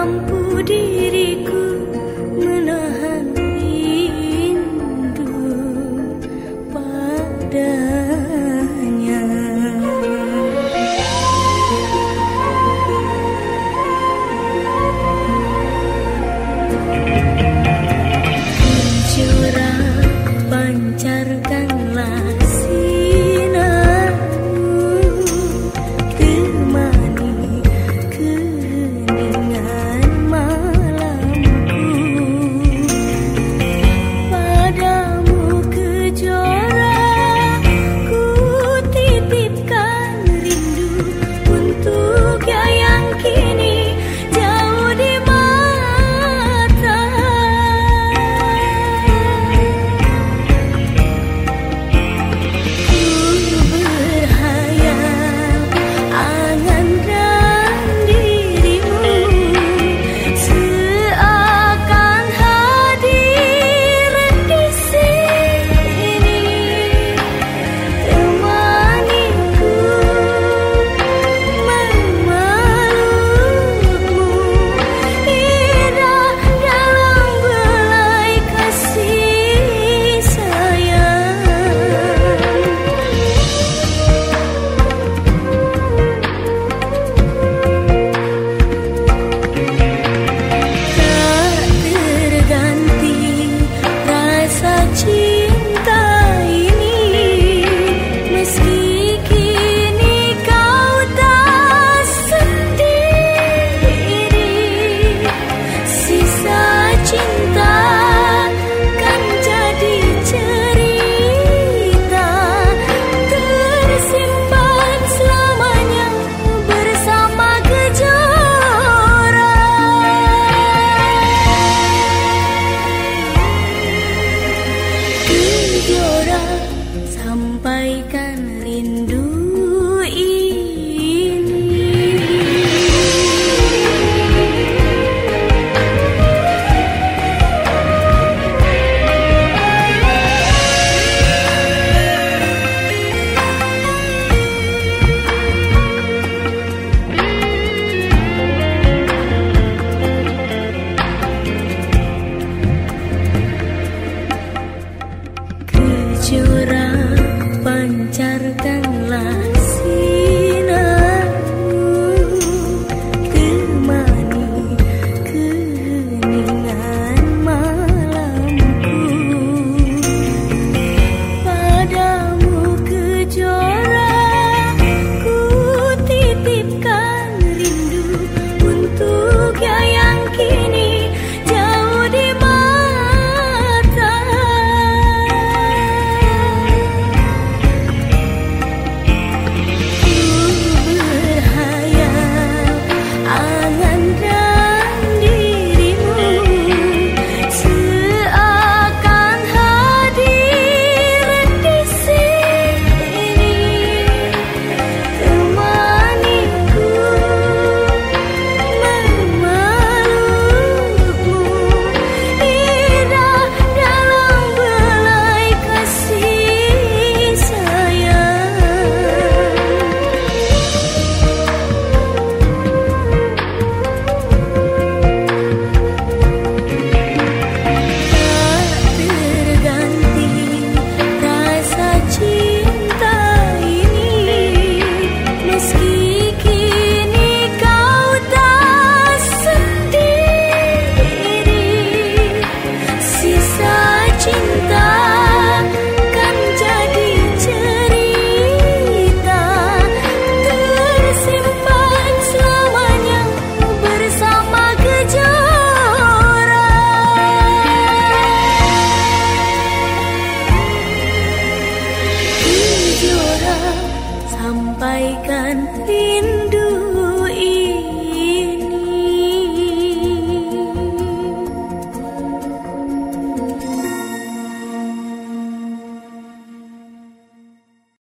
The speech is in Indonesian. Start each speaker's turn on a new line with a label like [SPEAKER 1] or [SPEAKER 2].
[SPEAKER 1] Malam sampaikan rindu ini. Kecurangan